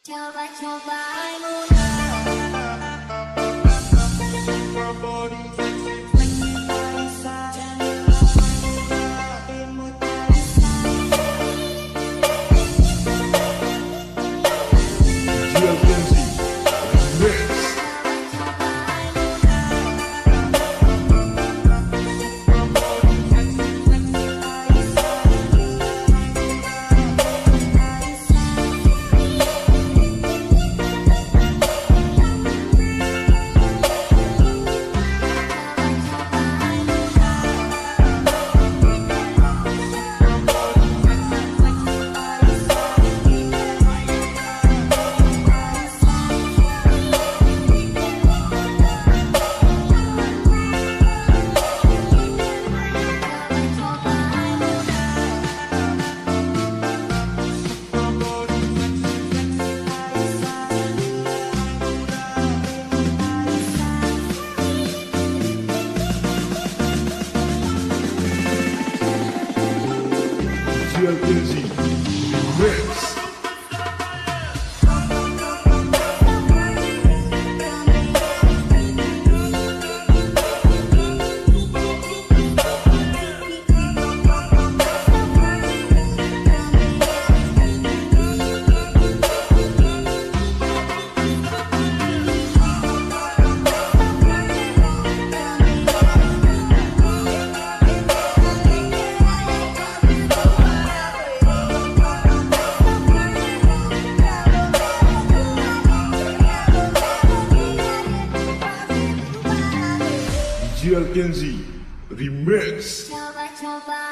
Coba-coba mudah GLPNC GLPNC Mix GLPNC Remix. Coba-coba